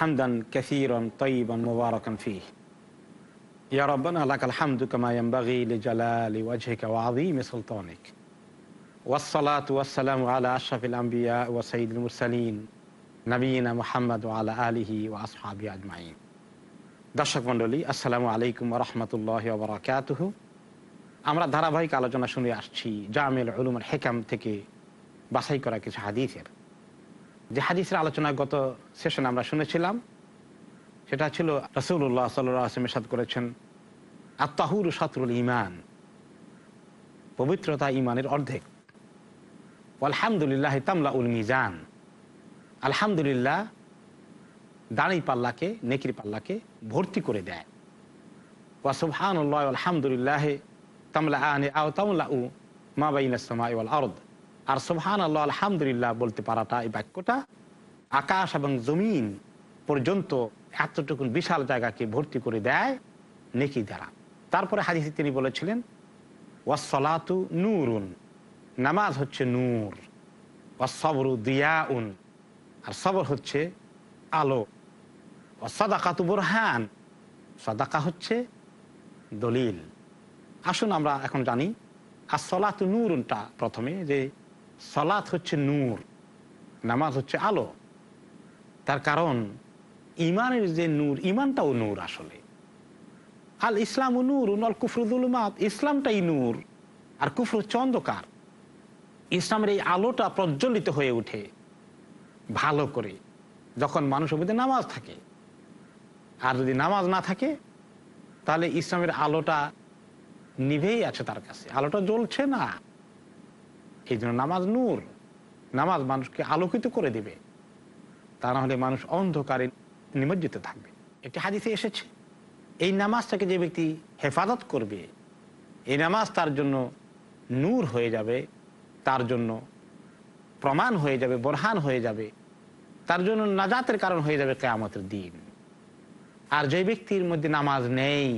হামদান কাসীরান তয়িবান মুবারাকান ফীহ ইয়া রাব্বানা লাকাল হামদু কামা ইয়ানবাগি লিজালালি ওয়াজহিকা ওয়া আযীমি সুলতানিক ওয়াসসালাতু ওয়াসসালামু আলা আশরাফিল আমবিয়া ওয়া সাইয়্যিদিল মুরসালিন নবিয়িনা মুহাম্মদ ওয়া আলা আলিহি ওয়া আসহাবিহি আজমাইন দর্শক মণ্ডলী আসসালামু আলাইকুম ওয়া রাহমাতুল্লাহি ওয়া বারাকাতুহু আমরা ধারাবাহিক আলোচনা শুনে আসছি জামিল উলুম আল হেকাম থেকে বাছাই করা কিছু হাদিসের যে হাদিসের আলোচনা গত সেশনে আমরা শুনেছিলাম, সেটা ছিল রসুল্লাহ সাল্লাম সাদ করেছেন আত্মাহুর সাতরুল ইমান পবিত্রতা ইমানের অর্ধেক। আলহামদুলিল্লাহ তামলা উল মিজান, আলহামদুলিল্লাহ দাঁড়ি পাল্লাকে, নেকির পাল্লাকে ভর্তি করে দেয়। ওয়াসুবহান আলহামদুলিল্লাহ তামলা আনে আও তামলা উ মা বাইন আরদ। আর সোহান আল্লাহ আলহামদুলিল্লাহ বলতে পারাটা এই বাক্যটা, আকাশ এবং জমিন পর্যন্ত এতটুকুন বিশাল জায়গাকে ভর্তি করে দেয় নেকি দ্বারা। তারপরে হাদিসে তিনি বলেছিলেন ওয়াসলাতু নূরুন, নামাজ হচ্ছে নূর ওয়াসবরু দিয়াউন, আর সবর হচ্ছে আলো ও সদাকাতু বোরহান, সদাকা হচ্ছে দলিল। আসুন আমরা এখন জানি আর সলাতু নূরুনটা প্রথমে যে সলাৎ হচ্ছে নূর, নামাজ হচ্ছে আলো। তার কারণ ইমানের যে নূর ইমানটাও নূর আসলে। আল ইসলাম নূর উল কুফরুদুলমাত ইসলামটাই নূর। আর কুফর অন্ধকার ইসলামের এই আলোটা প্রজ্বলিত হয়ে ওঠে ভালো করে। যখন মানুষের মধ্যে নামাজ থাকে। আর যদি নামাজ না থাকে, তাহলে ইসলামের আলোটা নিভেই আছে তার কাছে। আলোটা জ্বলছে না। এই জন্য নামাজ নূর, নামাজ মানুষকে আলোকিত করে দেবে। তা না হলে মানুষ অন্ধকারে নিমজ্জিত থাকবে। একটি হাদিসে এসেছে, এই নামাজটাকে যে ব্যক্তি হেফাজত করবে, এই নামাজ তার জন্য নূর হয়ে যাবে, তার জন্য প্রমাণ হয়ে যাবে, বরহান হয়ে যাবে, তার জন্য নাজাতের কারণ হয়ে যাবে কেয়ামতের দিন। আর যে ব্যক্তির মধ্যে নামাজ নেই,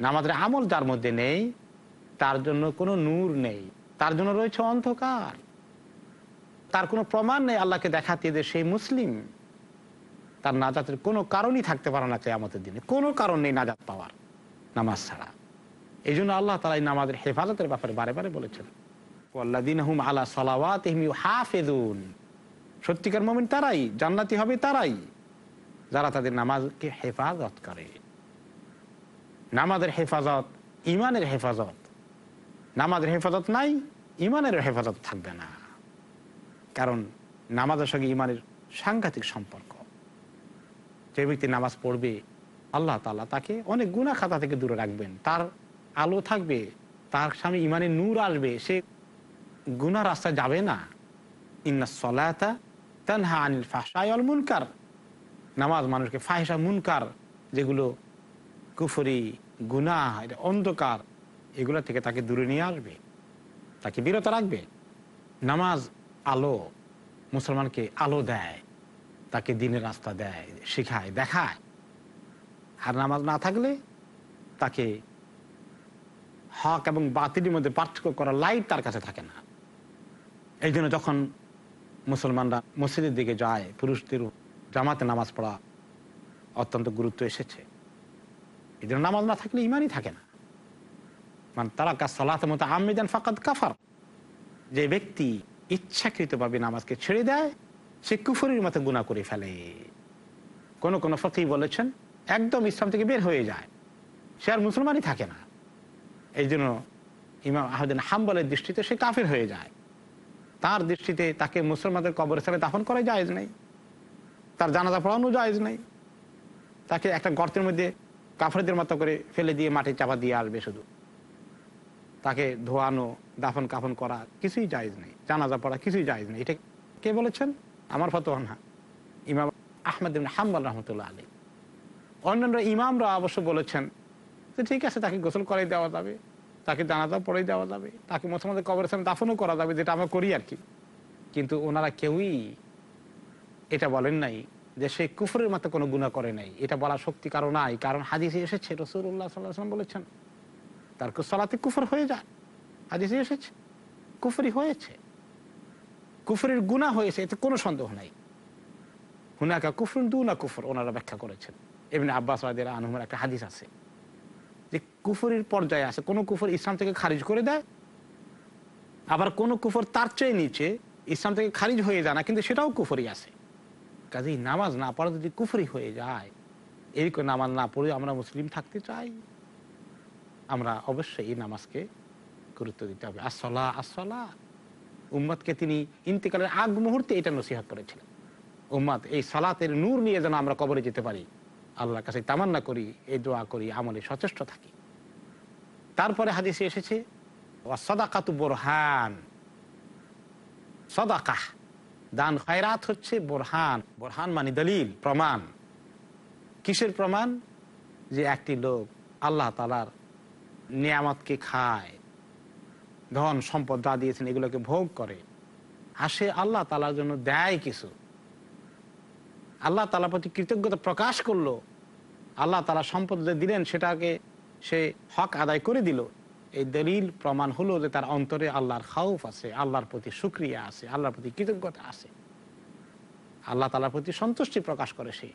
নামাজের আমল যার মধ্যে নেই, তার জন্য কোনো নূর নেই। তার জন্য রয়েছে অন্ধকার। তার কোনো প্রমাণ নেই আল্লাহকে দেখাতে যে সেই মুসলিম। তার নাজাতের কোনো কারণই থাকতে পারে না কেয়ামতের দিনে। কোনো কারণ নেই নাজাত পাওয়ার, নামাজ ছাড়া। এই জন্য আল্লাহ তালা এই নামাজের হেফাজতের ব্যাপারে বারে বারে বলেছেন দিন হুম সত্যিকার মমিন তারাই, জান্নাতি হবে তারাই, যারা তাদের নামাজকে হেফাজত করে। নামাজের হেফাজত ইমানের হেফাজত। নামাজের হেফাজত নাই ইমানের হেফাজত থাকবে না। কারণ নামাজের সঙ্গে ইমানের সাংঘাতিক সম্পর্ক। যে ব্যক্তি নামাজ পড়বে, আল্লাহ তালা তাকে অনেক গুণা খাতা থেকে দূরে রাখবেন। তার আলো থাকবে, তার সামনে ইমানের নূর আসবে। সে গুনা রাস্তায় যাবে না। ইন্না সলাতা তানহা আনিল ফাহসায় অল মুনকার। নামাজ মানুষকে ফাহেসা মুনকার, যেগুলো কুফরি গুনা অন্ধকার, এগুলো থেকে তাকে দূরে নিয়ে আসবে। তাকে বিরত রাখবে। নামাজ আলো, মুসলমানকে আলো দেয়, তাকে দিনের রাস্তা দেয়, শেখায়, দেখায়। আর নামাজ না থাকলে তাকে হক এবং বাতিলের মধ্যে পার্থক্য করা লাইট তার কাছে থাকে না। এই জন্য যখন মুসলমানরা মসজিদের দিকে যায়, পুরুষদের জামাতে নামাজ পড়া অত্যন্ত গুরুত্ব এসেছে। এই জন্য নামাজ না থাকলে ইমানই থাকে না। মানে তারা সালাত মতো আমিদান ফাকাদ কাফার। যে ব্যক্তি ইচ্ছাকৃতভাবে নামাজকে ছেড়ে দেয়, সে কুফুরির মতো গুণা করে ফেলে। কোন কোন ফকি বলেছেন, একদম ইসলাম থেকে বের হয়ে যায়, সে আর মুসলমানই থাকে না। এই জন্য ইমাম আহদিন হাম্বলের দৃষ্টিতে সে কাফের হয়ে যায়। তার দৃষ্টিতে তাকে মুসলমানদের কবরস্থানে দাফন করা জায়েজ নেই। তার জানাজা পড়ানো জায়েজ নেই। তাকে একটা গর্তের মধ্যে কাফেরদের মতো করে ফেলে দিয়ে মাটি চাপা দিয়ে আসবে শুধু। তাকে ধোয়ানো, দাফন, কাফন করা কিছুই জায়েজ নেই। জানাজা পড়া কিছুই জায়জ নেই। এটা কে বলেছেন? আমার ফতোয়া না। ইমাম আহমেদ হাম্বল রহমতুল্লাহ আলী অন্যান্য ইমামরা অবশ্য বলেছেন যে ঠিক আছে, তাকে গোসল করাই দেওয়া যাবে, তাকে জানাজা পড়াই দেওয়া যাবে, তাকে মুসলমানদের কবরের সামনে দাফনও করা যাবে, যেটা আমরা করি আর কি কিন্তু ওনারা কেউই এটা বলেন নাই যে সে কুফরের মতো কোনো গুণা করে নাই। এটা বলার শক্তি কারও নাই। কারণ হাদিসে এসেছে রসুল্লাহ সাল্লাম বলেছেন তার কুসলাতে কুফর হয়ে যায়। হাদিসে এসেছে। কুফরি হয়েছে। কুফরের গুণা হয়েছে, এতে কোনো সন্দেহ নাই। হুনাকা কুফরুন দু না কুফর, ওনারা ব্যাখ্যা করেছেন। এমনি আব্বাস রাদের আনহুমের একটা হাদিস আছে। যে কুফরির পর্যায়ে আছে কোনো কুফর ইসলাম থেকে খারিজ করে দেয়, আবার কোনো কুফর তার চেয়ে নিচে ইসলাম থেকে খারিজ হয়ে যায় না, কিন্তু সেটাও কুফরি আছে। কাজেই নামাজ না পড়া যদি কুফরি হয়ে যায় এরকম নামাজ না পড়ে আমরা মুসলিম থাকতে চাই। আমরা অবশ্যই এই নামাজকে গুরুত্ব দিতে হবে। আসলা আসলা উম্মাদকে তিনি ইন্তেকালের আগ মুহূর্তে এটা নসিহাত করেছিলেন। উম্মাদ এই সালাতের নূর নিয়ে যেন আমরা কবরে যেতে পারি। আল্লাহর কাছে তামান্না করি, এই দোয়া করি, আমলে সচেষ্ট থাকি। তারপরে হাদিসে এসেছে সদাকাতু বোরহান। সদাকাহ, দান খয়রাত হচ্ছে বোরহান। বোরহান মানে দলিল, প্রমাণ। কিসের প্রমাণ? যে একটি লোক আল্লাহ তালার নিয়ামতকে খায়, ধন, সম্পদ যা দিয়েছেন এগুলোকে ভোগ করে। আসে আল্লাহ তালার জন্য দেয় কিছু। আল্লাহ তালার প্রতি কৃতজ্ঞতা প্রকাশ করল। আল্লাহ তালা সম্পদ যে দিলেন সেটাকে সে হক আদায় করে দিল। এই দলিল প্রমাণ হলো যে তার অন্তরে আল্লাহর খাউফ আছে, আল্লাহর প্রতি সুক্রিয়া আছে, আল্লাহর প্রতি কৃতজ্ঞতা আছে। আল্লাহ তালার প্রতি সন্তুষ্টি প্রকাশ করে সে।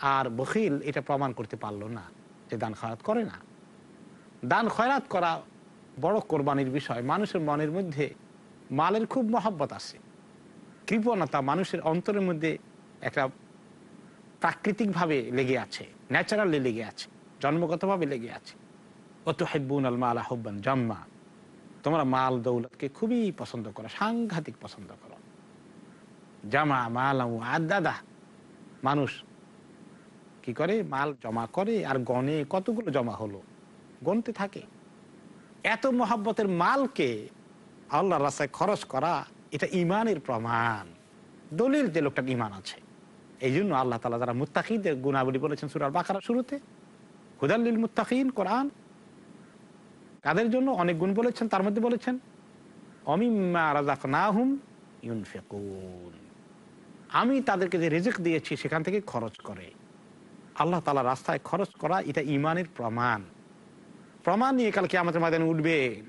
আর বখিল এটা প্রমাণ করতে পারল না যে দান খয়াত করে না। দান, খয়রাত করা বড় কোরবানির বিষয়। মানুষের মনের মধ্যে মালের খুব মহব্বত আছে। কৃপণতা মানুষের অন্তরের মধ্যে একটা প্রাকৃতিকভাবে লেগে আছে, ন্যাচারালি লেগে আছে, জন্মগতভাবে লেগে আছে। অত হেব্বুন আল মাল আহ্বান জাম্মা। তোমরা মাল দৌলতকে খুবই পছন্দ করো, সাংঘাতিক পছন্দ করো। জামা মাল আদাদা। মানুষ কি করে? মাল জমা করে আর গনে কতগুলো জমা হলো? গনতে থাকে। এত মহাব্বতের মালকে আল্লাহ রাস্তায় খরচ করা, এটা ইমানের প্রমাণ। দলিল যে লোকটার ইমান আছে এই জন্য আল্লাহ তালা যারা মুত্তাকিদের গুণাবলী বলেছেন সুরার বাকারা শুরুতে হুদাল্লিল মুত্তাকিন, কোরআন, কাদের জন্য? অনেক গুণ বলেছেন, তার মধ্যে বলেছেন, অমিম্মা রাজাক না হুম ইউনফেকুন। আমি তাদেরকে যে রেজেক দিয়েছি সেখান থেকে খরচ করে। আল্লাহ তালা রাস্তায় খরচ করা, এটা ইমানের প্রমাণ। প্রমাণ নিয়ে কালকে আমাদের মাদানে উঠবে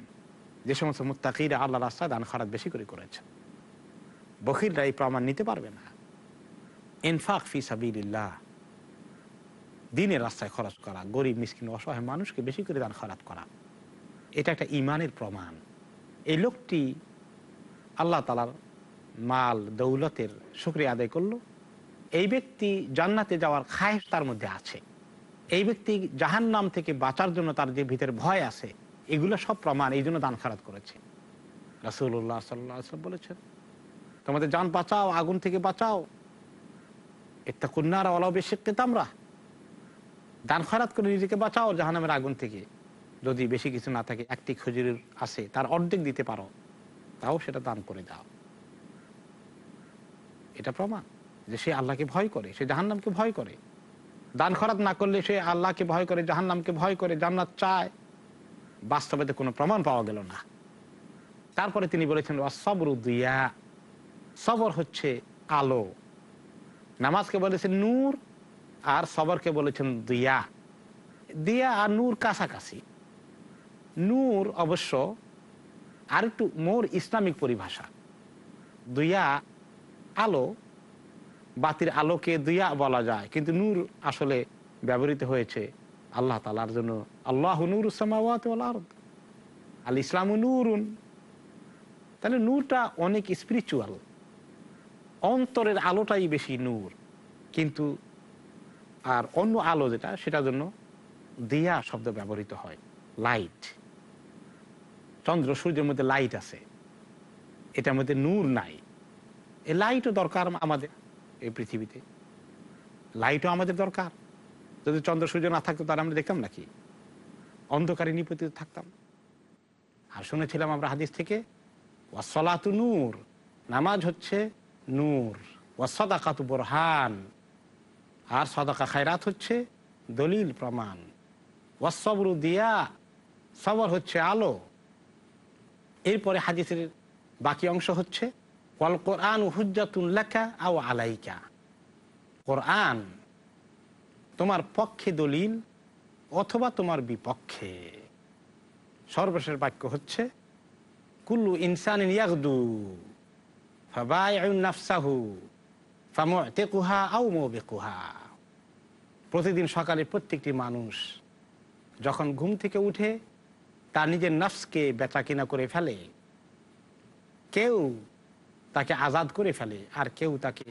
যে সমস্ত মুত্তাকিরা আল্লাহ রাস্তায় দান খারাপ বেশি করে করেছে বকিররা এই প্রমাণ নিতে পারবে না। ইনফাক ফি সাবিল্লাহ দিনের রাস্তায় খরচ করা, গরিব, মিসকিন, অসহায় মানুষকে বেশি করে দান খারাপ করা। এটা একটা ইমানের প্রমাণ। এই লোকটি আল্লাহ তালার মাল, দৌলতের শুক্রিয়া আদায় করল। এই ব্যক্তি জান্নাতে যাওয়ার খায়েশ তার মধ্যে আছে। এই ব্যক্তি জাহান নাম থেকে বাঁচার জন্য তার যে ভিতরে ভয় আছে, এগুলো সব প্রমাণ, এই জন্য দান খারাপ করেছে। রাসুল্লাহ সাল্লাম বলেছেন, তোমাদের যান বাঁচাও, আগুন থেকে বাঁচাও। একটা কন্যারা অলাও বেশি আমরা দান খরাত করে নিজেকে বাঁচাও জাহানামের আগুন থেকে। যদি বেশি কিছু না থাকে, একটি খজুরের আছে, তার অর্ধেক দিতে পারো, তাও সেটা দান করে দাও। এটা প্রমাণ যে সে আল্লাহকে ভয় করে, সে জাহান্নামকে ভয় করে। দান খরাত না করলে সে আল্লাহকে ভয় করে, জাহান্নামকে ভয় করে, জান্নাত চায়। বাস্তবেতে কোনো প্রমাণ পাওয়া গেল না। তারপরে তিনি বলেছেন সবর দিয়া সবর হচ্ছে আলো। নামাজকে বলেছেন নূর, আর সবরকে বলেছেন দিয়া দিয়া আর নূর কাছাকাছি। নূর অবশ্য আর একটু মোর ইসলামিক পরিভাষা। দুইয়া আলো বাতির আলোকে দুইয়া বলা যায়। কিন্তু নূর আসলে ব্যবহৃত হয়েছে আল্লাহ তালার জন্য। আল্লাহ নূর আল ইসলাম নূরুন। তাহলে নূরটা অনেক স্পিরিচুয়াল অন্তরের আলোটাই বেশি নূর। কিন্তু আর অন্য আলো যেটা, সেটার জন্য দিয়া শব্দ ব্যবহৃত হয়। লাইট চন্দ্র সূর্যের মধ্যে লাইট আছে। এটার মধ্যে নূর নাই। এ লাইটও দরকার আমাদের। এই পৃথিবীতে। লাইটও আমাদের দরকার। যদি চন্দ্র সূর্য না থাকতো, তাহলে আমরা দেখতাম নাকি? অন্ধকারে নিপতিত থাকতাম। আর শুনেছিলাম আমরা হাদিস থেকে ওয়াসলাতু নূর নামাজ হচ্ছে নূর। ওয়াসদাকাতু বোরহান আর সদাকা খায়রাত হচ্ছে দলিল, প্রমাণ। ওয়াসবরু দিয়া সবর হচ্ছে আলো। এরপরে হাদিসের বাকি অংশ হচ্ছে ওয়াল কোরআন হুজ্জাতুল্লাকা আও আলাইকা। কোরআন তোমার পক্ষে দলিল অথবা তোমার বিপক্ষে। সর্বশেষ বাক্য হচ্ছে, কুল্লু ইনসান মুবিকুহা। প্রতিদিন সকালে প্রত্যেকটি মানুষ যখন ঘুম থেকে উঠে, তার নিজের নফসকে বেচা কিনা করে ফেলে। কেউ তাকে আজাদ করে ফেলে আর কেউ তাকে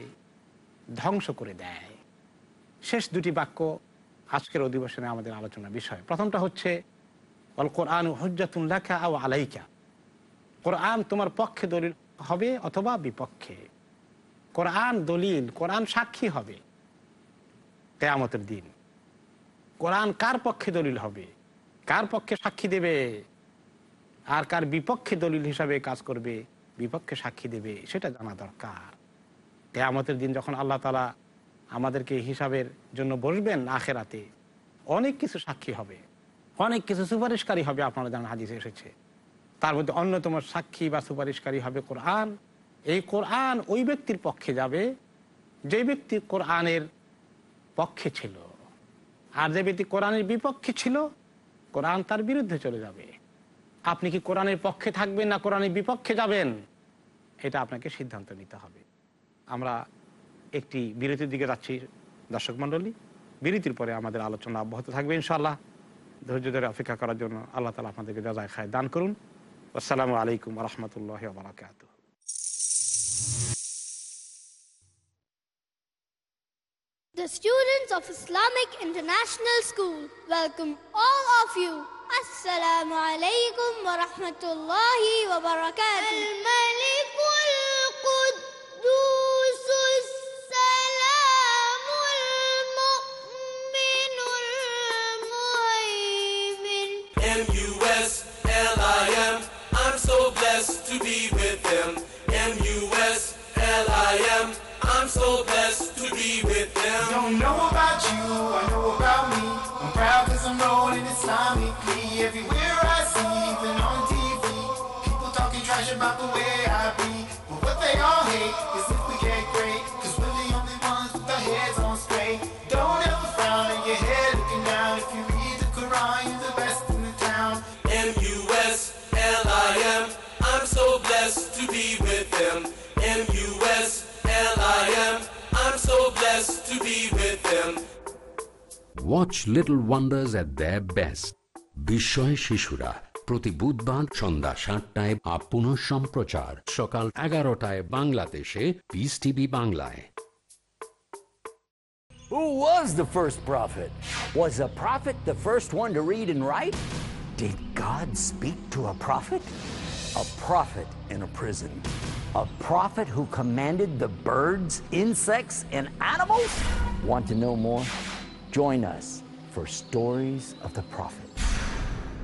ধ্বংস করে দেয়। শেষ দুটি বাক্য আজকের অধিবেশনে আমাদের আলোচনার বিষয়। প্রথমটা হচ্ছে অল কোরআন হজ্জাতুন আলাইকা। কোরআন তোমার পক্ষে দলিল হবে অথবা বিপক্ষে। কোরআন দলিল, কোরআন সাক্ষী হবে কেয়ামতের দিন। কোরআন কার পক্ষে দলিল হবে? কার পক্ষে সাক্ষী দেবে? আর কার বিপক্ষে দলিল হিসাবে কাজ করবে? বিপক্ষে সাক্ষী দেবে, সেটা জানা দরকার। কেয়ামতের দিন যখন আল্লাহ তালা আমাদেরকে হিসাবের জন্য বসবেন আখেরাতে, অনেক কিছু সাক্ষী হবে। অনেক কিছু সুপারিশকারী হবে আপনারা জানান, হাদিসে এসেছে। তার মধ্যে অন্যতম সাক্ষী বা সুপারিশকারী হবে কোরআন। এই কোরআন ওই ব্যক্তির পক্ষে যাবে, যে ব্যক্তি কোরআনের পক্ষে ছিল। আর যে ব্যক্তি কোরআনের বিপক্ষে ছিল, কোরআন তার বিরুদ্ধে চলে যাবে। আপনি কি কোরআনের পক্ষে থাকবেন না কোরআনের বিপক্ষে যাবেন? এটা আপনাকে সিদ্ধান্ত নিতে হবে। আমরা একটি বিরতির দিকে যাচ্ছি দর্শক মণ্ডলী। বিরতির পরে আমাদের আলোচনা অব্যাহত থাকবে ইনশাল্লাহ ধৈর্য ধরে অপেক্ষা করার জন্য আল্লাহ তালা আপনাদেরকে যাজায় খায় দান করুন। আসসালামু আলাইকুম রহমতুল্লাহ বারাকাত The students of Islamic International School welcome all of you. Assalamu alaikum wa rahmatullahi wa barakatuh. the way I be. But what they all hate is if we get great. Cause we're the only ones with our heads on straight. Don't ever frown on your head looking down. If you read the Quran, you're the best in the town. M-U-S-L-I-M. I'm so blessed to be with him. M-U-S-L-I-M. I'm so blessed to be with him. Watch Little Wonders at the best বিস্ময় শিশুরা প্রতি বুধবার সন্ধ্যা সাতটায় up পুনঃ সম্প্রচার সকাল এগারোটায় বাংলাদেশে পিস টিভি বাংলায় Who was the first prophet? Was a prophet the first one to read and write? Did God speak to a prophet? A prophet in a prison. A prophet who commanded the birds, insects, and animals? Want to know more? Join us for Stories of the Prophet.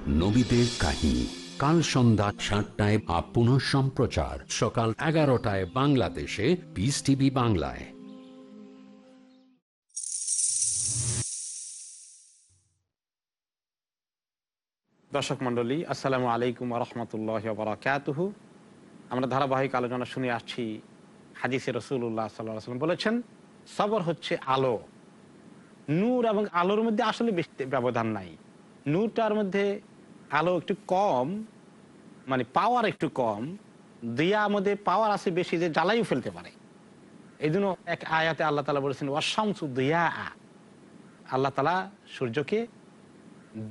নবীদের কাহিনী। কাল সন্ধ্যা সাতটায় up পুনঃ সম্প্রচার। সকাল এগারোটায় বাংলাদেশে piece TV বাংলায়। দর্শক মণ্ডলী, আসসালামু আলাইকুম রহমতুল্লাহ বারাকাতুহু আমরা ধারাবাহিক আলোচনা শুনে আসছি। হাদিসে রসুল্লাহ সাল্লাহ সাল্লাম বলেছেন, সবর হচ্ছে আলো। নূর এবং আলোর মধ্যে আসলে ব্যবধান নাই। নূরটার মধ্যে আলো একটু কম মানে পাওয়ার একটু কম, দিয়া মধ্যে পাওয়ার আছে বেশি যে জ্বালাইও ফেলতে পারে। এই জন্য এক আয়াতে আল্লাহ তালা বলেছেন ওয়াশামসু দিয়া আ আল্লাহ তালা সূর্যকে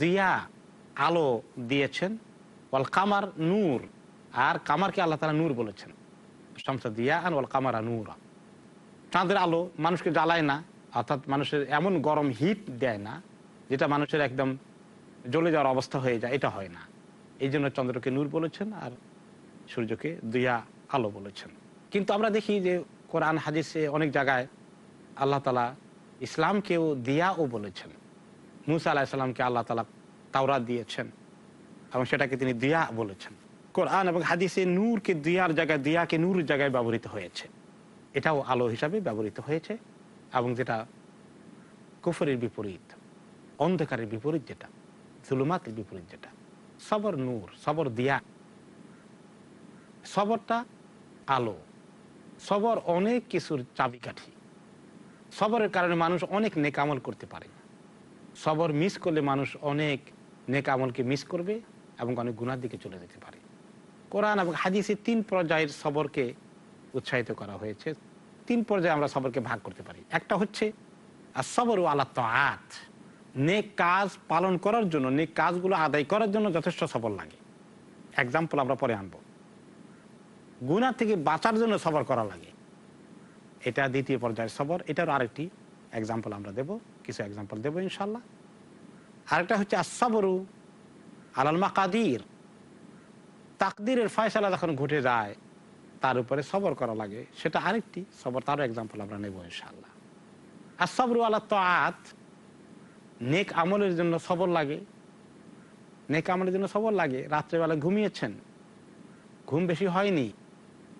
দিয়া আলো দিয়েছেন, ওয়াল কামার নূর। আর কামারকে আল্লাহ তালা নূর বলেছেন শামসা দিয়া আন ওয়াল কামারা নূরা। চাঁদের আলো মানুষকে জ্বালায় না, অর্থাৎ মানুষের এমন গরম হিট দেয় না, যেটা মানুষের একদম জ্বলে যাওয়ার অবস্থা হয়ে যায়, এটা হয় না। এই জন্য চন্দ্রকে নূর বলেছেন আর সূর্যকে দুইয়া আলো বলেছেন। কিন্তু আমরা দেখি যে কোরআন, হাদিসে অনেক জায়গায় আল্লাহ তালা ইসলামকেও দিয়াও বলেছেন। মুসা আলাহ সাল্লামকে আল্লাহ তালা তাওরাত দিয়েছেন এবং সেটাকে তিনি দিয়া বলেছেন। কোরআন এবং হাদিসে নূরকে দিয়ার জায়গায় দিয়াকে নূর জায়গায় ব্যবহৃত হয়েছে। এটাও আলো হিসাবে ব্যবহৃত হয়েছে এবং যেটা কুফরের বিপরীত, অন্ধকারের বিপরীত যেটা। জুলুমাতের বিপরীত যেটা। সবর নূর, সবর দিয়া। সবরটা আলো। সবর অনেক কিছুর চাবিকাঠি। সবরের কারণে মানুষ অনেক নেকামল করতে পারে। সবর মিস করলে মানুষ অনেক নেকামলকে মিস করবে এবং অনেক গুণার দিকে চলে যেতে পারে। কোরআন এবং হাদিসে তিন পর্যায়ের সবরকে উৎসাহিত করা হয়েছে। তিন পর্যায়ে আমরা সবরকে ভাগ করতে পারি। একটা হচ্ছে আর সবর ও আল্লাহ আত নেক কাজ পালন করার জন্য, নেক কাজগুলো আদায় করার জন্য যথেষ্ট সবর লাগে। এক্সাম্পল আমরা পরে আনব। গুণা থেকে বাঁচার জন্য সবর করা লাগে। এটা দ্বিতীয় পর্যায়ের সবর এটার আরেকটি এক্সাম্পল আমরা দেব, কিছু এক্সাম্পল দেবো ইনশাল্লাহ আরেকটা হচ্ছে আসবরু আলাল মাকাদির। তাকদিরের ফয়সালা যখন ঘটে যায়, তার উপরে সবর করা লাগে। সেটা আরেকটি সবর তারও এক্সাম্পল আমরা নেব ইনশাল্লাহ আর সবরু আল্লাহ তো আত নেক আমলের জন্য সবর লাগে। নেক আমলের জন্য সবর লাগে। রাত্রেবেলা ঘুমিয়েছেন। ঘুম বেশি হয়নি।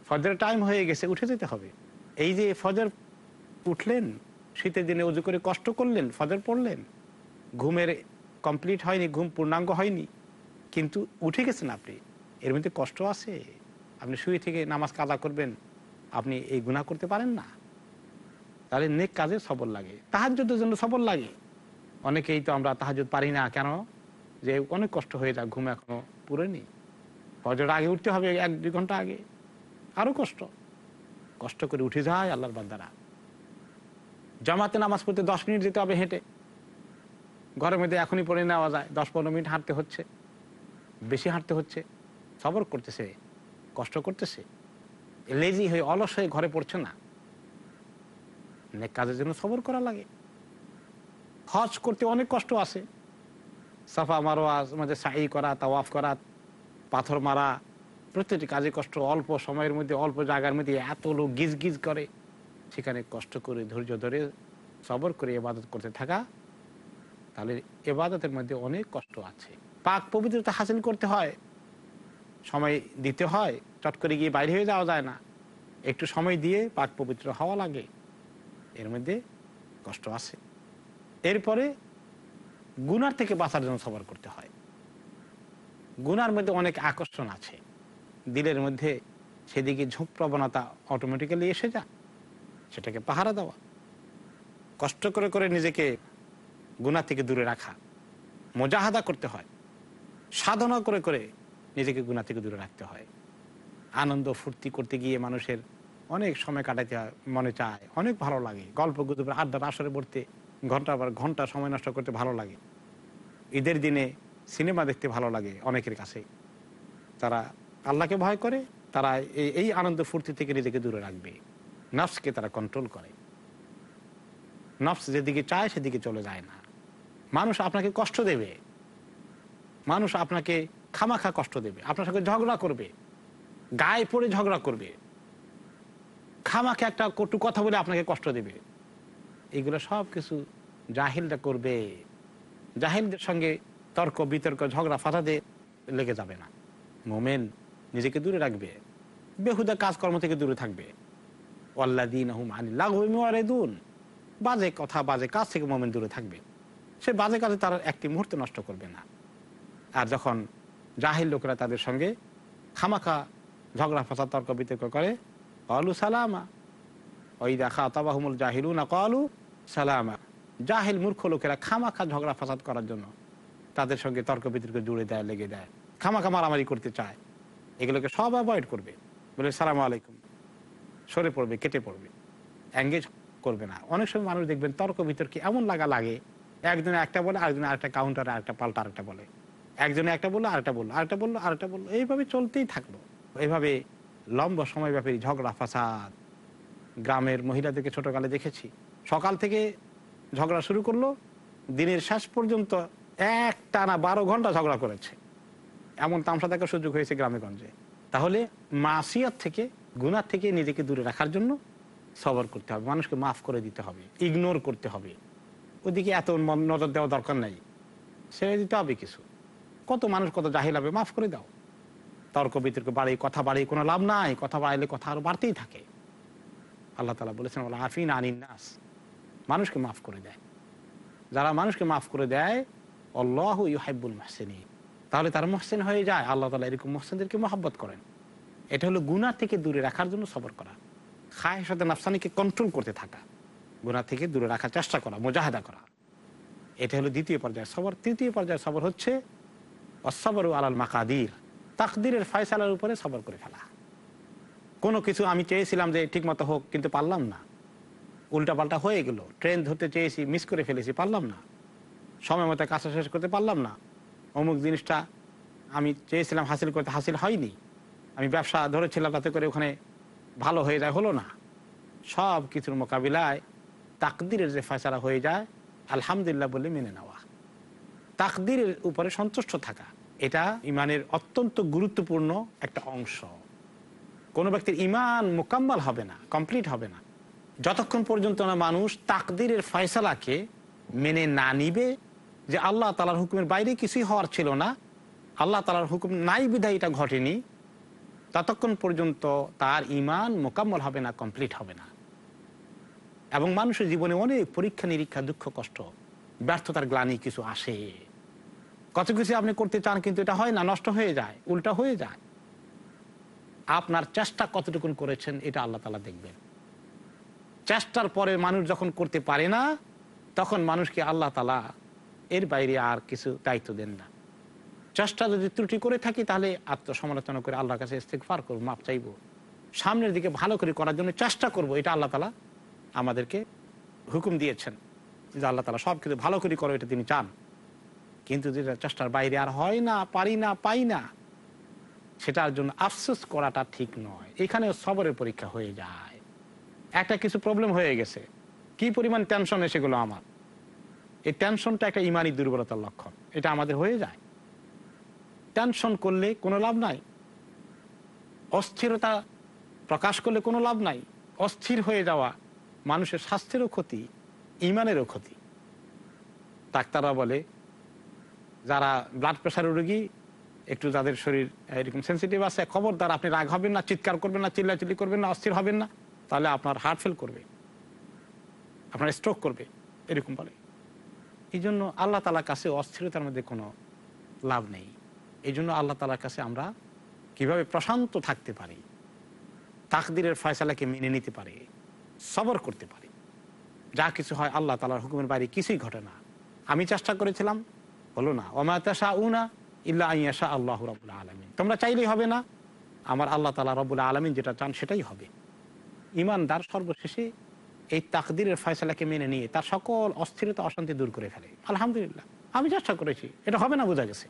ফজরের টাইম হয়ে গেছে, উঠে যেতে হবে। এই যে ফজর উঠলেন, শীতের দিনে উজু করে কষ্ট করলেন, ফজর পড়লেন, ঘুমের কমপ্লিট হয়নি, ঘুম পূর্ণাঙ্গ হয়নি, কিন্তু উঠে গেছেন আপনি। এর মধ্যে কষ্ট আছে। আপনি শুয়ে থেকে নামাজ কাদা করবেন, আপনি এই গুণা করতে পারেন না। তাহলে নেক কাজে সবল লাগে। তাহাজ্যদের জন্য সবল লাগে। অনেকেই তো আমরা তাহাজুদ পারি না। কেন? যে অনেক কষ্ট হয়ে যায় ঘুম এখনও পুরোনি। ফজর আগে উঠতে হবে, এক দুই ঘণ্টা আগে। আরও কষ্ট। কষ্ট করে উঠে যায় আল্লাহর বান্দারা। জামাতে নামাজ পড়তে দশ মিনিট যেতে হবে হেঁটে। ঘরের মধ্যে এখনই পড়ে নেওয়া যায়। দশ পনেরো মিনিট হাঁটতে হচ্ছে। বেশি হাঁটতে হচ্ছে। সবর করতেছে। কষ্ট করতেছে। লেজি হয়ে অলস হয়ে ঘরে পড়ছে না। অনেক কাজের জন্য সবর করা লাগে। হজ করতে অনেক কষ্ট আছে। সাফা মারোয়া মধ্যে সাই করা, তাওয়াফ করা, পাথর মারা, প্রত্যেকটি কাজে কষ্ট, অল্প সময়ের মধ্যে, অল্প জায়গার মধ্যে এত লোক গিজ গিজ করে। সেখানে কষ্ট করে, ধৈর্য ধরে সবর করে এবাদত করতে থাকা, তাহলে এবাদতের মধ্যে অনেক কষ্ট আছে। পাক পবিত্রতা হাসিল করতে হয়। সময় দিতে হয়, চট করে গিয়ে বাইরে হয়ে যাওয়া যায় না। একটু সময় দিয়ে পাক পবিত্র হওয়া লাগে। এর মধ্যে কষ্ট আছে। এরপরে গুনার থেকে বাঁচার জন্য সবার করতে হয়। গুনার মধ্যে অনেক আকর্ষণ আছে। দিলের মধ্যে সেদিকে ঝোঁক প্রবণতা অটোমেটিক্যালি এসে যা সেটাকে পাহারা দেওয়া। কষ্ট করে করে নিজেকে গুণা থেকে দূরে রাখা। মোজাহাদা করতে হয়। সাধনা করে করে নিজেকে গুণা থেকে দূরে রাখতে হয়। আনন্দ ফুর্তি করতে গিয়ে মানুষের অনেক সময় কাটাতে হয়, মনে চায়, অনেক ভালো লাগে। গল্প গুজবের আড্ডার আসরে পড়তে ঘণ্টা পর ঘণ্টা সময় নষ্ট করতে ভালো লাগে। ঈদের দিনে সিনেমা দেখতে ভালো লাগে অনেকের কাছে। তারা আল্লাহকে ভয় করে, তারা এই এই আনন্দ ফুর্তি থেকে নিজেকে দূরে রাখবে। নফসকে তারা কন্ট্রোল করে। নফস যেদিকে চায় সেদিকে চলে যায় না। মানুষ আপনাকে কষ্ট দেবে। মানুষ আপনাকে খামাখা কষ্ট দেবে। আপনার সঙ্গে ঝগড়া করবে। গায়ে পড়ে ঝগড়া করবে। খামাকে একটা কটু কথা বলে আপনাকে কষ্ট দেবে। এগুলো সব কিছু জাহিলটা করবে। জাহিলদের সঙ্গে তর্ক, বিতর্ক, ঝগড়া ফাটাতে লেগে যাবে না। মোমেন নিজেকে দূরে রাখবে। বেহুদা কাজকর্ম থেকে দূরে থাকবে। দিন হুম আনিল্লাহুন বাজে কথা, বাজে কাজ থেকে মোমেন দূরে থাকবে। সে বাজে কাজে তার একটি মুহূর্ত নষ্ট করবে না। আর যখন জাহিল লোকেরা তাদের সঙ্গে খামাখা, ঝগড়া, ফাঁসা, তর্ক, বিতর্ক করে কলু সালামা জাহিল মূর্খ লোকেরা খামাখা ঝগড়া ফাসাদ করার জন্য তাদের সঙ্গে তর্ক বিতর্ক জুড়ে দেয়, লেগে দেয়। খামাখা মারামারি করতে চায়। এগুলোকে সব অ্যাভয়েড করবে। বলে, সালাম আলাইকুম। সরে পড়বে, কেটে পড়বে। অ্যাঙ্গেজ করবে না। অনেক সময় মানুষ দেখবেন তর্ক বিতর্কে এমন লাগা লাগে, একজনে একটা বলে, আরেকজনে আরেকটা কাউন্টারে আরেকটা পাল্টা আরেকটা বলে। একজনে একটা বলল, আরেকটা বলল আরেকটা বলল আরেকটা বলল। এইভাবে চলতেই থাকল। এইভাবে লম্বা সময়ব্যাপী ঝগড়া, ফাসাদ গ্রামের মহিলাদেরকে ছোটকালে দেখেছি। সকাল থেকে ঝগড়া শুরু করল। দিনের শেষ পর্যন্ত এক টানা বারো ঘণ্টা ঝগড়া করেছে। এমন তামসা দেখার সুযোগ হয়েছে গ্রামে গঞ্জে। তাহলে মাসিয়ার থেকে, গুনার থেকে নিজেকে দূরে রাখার জন্য সবর করতে হবে। মানুষকে মাফ করে দিতে হবে ইগনোর করতে হবে। ওদিকে এত নজর দেওয়া দরকার নাই। ছেড়ে দিতে হবে কিছু। কত মানুষ, কত জাহিল হবে, মাফ করে দাও। তর্ক বিতর্ক বাড়ি, কথা বাড়ি, কোনো লাভ নাই। কথা বাড়াইলে কথা আরও বাড়তেই থাকে। আল্লাহ তালা বলেছেন বলে আফিন আনিন নাস মানুষকে মাফ করে দেয়। যারা মানুষকে মাফ করে দেয়, আল্লাহ ইউহাইবুল মাহসিনী তাহলে তারা মহসিন হয়ে যায়। আল্লাহ তালা এরকম মহসিনদেরকে মহাব্বত করেন। এটা হলো গুনা থেকে দূরে রাখার জন্য সবর করা। খায়ের সাথে নাফসানিকে কন্ট্রোল করতে থাকা। গুনা থেকে দূরে রাখার চেষ্টা করা, মোজাহেদা করা। এটা হলো দ্বিতীয় পর্যায়ে সবর। তৃতীয় পর্যায়ে সবর হচ্ছে অসবর আলাল মাকাদির তাকদিরের ফয়সালার উপরে সবর করে ফেলা। কোনো কিছু আমি চেয়েছিলাম যে ঠিক মতো হোক, কিন্তু পারলাম না। উল্টাপাল্টা হয়ে গেল। ট্রেন ধরতে চেয়েছি মিস করে ফেলেছি, পারলাম না। সময় মতো কাজটা শেষ করতে পারলাম না। অমুক জিনিসটা আমি চেয়েছিলাম হাসিল করতে, হাসিল হয়নি। আমি ব্যবসা ধরেছিলাম, তাতে করে ওখানে ভালো হয়ে যায়, হলো না। সব কিছুর মোকাবিলায় তাকদিরের যে ফয়সালা হয়ে যায়, আলহামদুলিল্লাহ বলে মেনে নেওয়া। তাকদিরের উপরে সন্তুষ্ট থাকা, এটা ইমানের অত্যন্ত গুরুত্বপূর্ণ একটা অংশ। কোনো ব্যক্তির ইমান মোকাম্মাল হবে না কমপ্লিট হবে না। যতক্ষণ পর্যন্ত না মানুষ তাকদিরের ফয়সালাকে মেনে না নিবে যে আল্লাহ তালার হুকুমের বাইরে কিছুই হওয়ার ছিল না, আল্লাহ তালার হুকুম নাই বিধায় এটা ঘটেনি, ততক্ষণ পর্যন্ত তার ইমান মোকাম্মল হবে না কমপ্লিট হবে না। এবং মানুষের জীবনে অনেক পরীক্ষা নিরীক্ষা, দুঃখ, কষ্ট, ব্যর্থতার গ্লানি কিছু আসে। কত কিছু আপনি করতে চান কিন্তু এটা হয় না, নষ্ট হয়ে যায়, উল্টা হয়ে যায়। আপনার চেষ্টা কতটুকুন করেছেন, এটা আল্লাহ তালা দেখবেন। চেষ্টার পরে মানুষ যখন করতে পারে না, তখন মানুষকে আল্লাহ তালা এর বাইরে আর কিছু দায়িত্ব দেন না। চেষ্টা যদি ত্রুটি করে থাকি, তাহলে আত্মসমালোচনা করে আল্লাহর কাছে ফার করব, মাপ চাইব। সামনের দিকে ভালো করে করার জন্য চেষ্টা করব, এটা আল্লাহ তালা আমাদেরকে হুকুম দিয়েছেন যে আল্লাহ তালা সব কিছু ভালো করে করো, এটা তিনি চান। কিন্তু যেটা চেষ্টার বাইরে আর হয় না, পারি না, পাই না সেটার জন্য আফসোস করাটা ঠিক নয়। এখানে সবরের পরীক্ষা হয়ে যায়। একটা কিছু প্রবলেম হয়ে গেছে। কি পরিমাণ টেনশন এসে গেলো আমার? এই টেনশনটা একটা ইমানি দুর্বলতার লক্ষণ। এটা আমাদের হয়ে যায়। টেনশন করলে কোনো লাভ নাই। অস্থিরতা প্রকাশ করলে কোনো লাভ নাই। অস্থির হয়ে যাওয়া মানুষের স্বাস্থ্যেরও ক্ষতি, ইমানেরও ক্ষতি। ডাক্তাররা বলে, যারা ব্লাড প্রেশারের রোগী একটু যাদের শরীর, এরকম সেন্সিটিভ আছে, খবরদার, আপনি রাগ হবেন না, চিৎকার করবেন না, চিল্লাচিল্লি করবেন না, অস্থির হবেন না, তাহলে আপনার হার্ট ফেল করবে, আপনার স্ট্রোক করবে, এরকম বলে। এই জন্য আল্লাহ তালার কাছে অস্থিরতার মধ্যে কোনো লাভ নেই। এই জন্য আল্লাহ তালার কাছে আমরা কীভাবে প্রশান্ত থাকতে পারি, তাকদিরের ফয়সালাকে মেনে নিতে পারি, সবর করতে পারি, যা কিছু হয় আল্লাহ তালার হুকুমের বাইরে কিছুই ঘটে না। আমি চেষ্টা করেছিলাম, হলো না। ওমাতাশা উনা ইল্লা আল্লাহ রবুল্লা আলমিন। তোমরা চাইলেই হবে না, আমার আল্লাহ তালা রবুল্লা আলমিন যেটা চান সেটাই হবে। ইমানদার সর্বশেষে এই তাকদিরের ফয়সালাকে মেনে নিয়ে তার সকল অস্থিরতা, অশান্তি দূর করে ফেলে। আলহামদুলিল্লাহ, আমি চেষ্টা করেছি, এটা হবে না, বোঝা গেছে।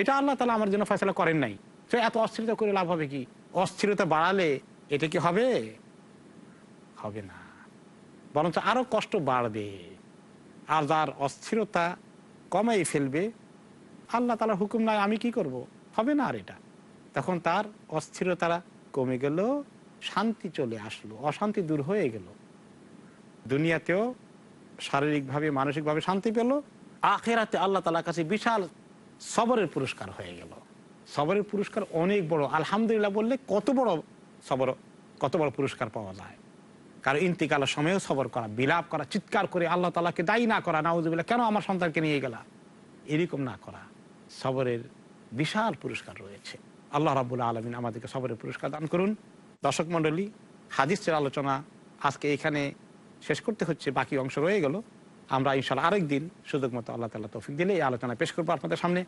এটা আল্লাহ তালা আমার জন্য ফয়সলা করেন নাই। তো এত অস্থিরতা করে লাভ হবে কি? অস্থিরতা বাড়ালে এটা কি হবে? হবে না। বরঞ্চ আরও কষ্ট বাড়বে। আর যার অস্থিরতা কমাই ফেলবে আল্লাহ তালা হুকুম নাই, আমি কি করব? হবে না আর এটা। তখন তার অস্থিরতা কমে গেল, শান্তি চলে আসলো, অশান্তি দূর হয়ে গেল। দুনিয়াতেও শারীরিকভাবে, মানসিকভাবে শান্তি পেল, আখেরাতে আল্লাহ তালার কাছে বিশাল সবরের পুরস্কার হয়ে গেল। সবরের পুরস্কার অনেক বড়, আলহামদুলিল্লাহ বললে কত বড় সবর, কত বড় পুরস্কার পাওয়া যায়। কারও ইন্তিকালের সময়ও সবর করা, বিলাপ করা, চিৎকার করে আল্লাহ তালাকে দায়ী না করা, নাউজুবিল্লাহ, কেন আমার সন্তানকে নিয়ে গেলা? এরকম না করা। সবরের বিশাল পুরস্কার রয়েছে। আল্লাহ রাবুল্লাহ আলমিন আমাদেরকে সবরের পুরস্কার দান করুন। দর্শক মণ্ডলী, হাদিসের আলোচনা আজকে এখানে শেষ করতে হচ্ছে, বাকি অংশ রয়ে গেল। আমরা ইনশাল্লাহ আরেক দিন সুযোগ মতো আল্লাহ তালা তৌফিক দিলে এই আলোচনা পেশ করব আপনাদের সামনে।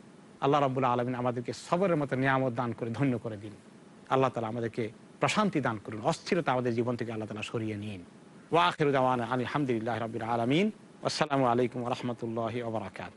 আল্লাহ রাবুল্লাহ আলমিন আমাদেরকে সবরের মতো নিয়ামত দান করে ধন্য করে দিন। আল্লাহ তালা আমাদেরকে প্রশান্তি দান করুন, অস্থিরতা আমাদের জীবন থেকে আল্লাহ তালা সরিয়ে নিন। ওয়াখির আলহামদুলিল্লাহ রবিল আলমিন। আসসালামু আলাইকুম রহমতুল্লাহ ওবরাকাত